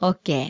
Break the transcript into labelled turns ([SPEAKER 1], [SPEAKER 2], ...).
[SPEAKER 1] 어깨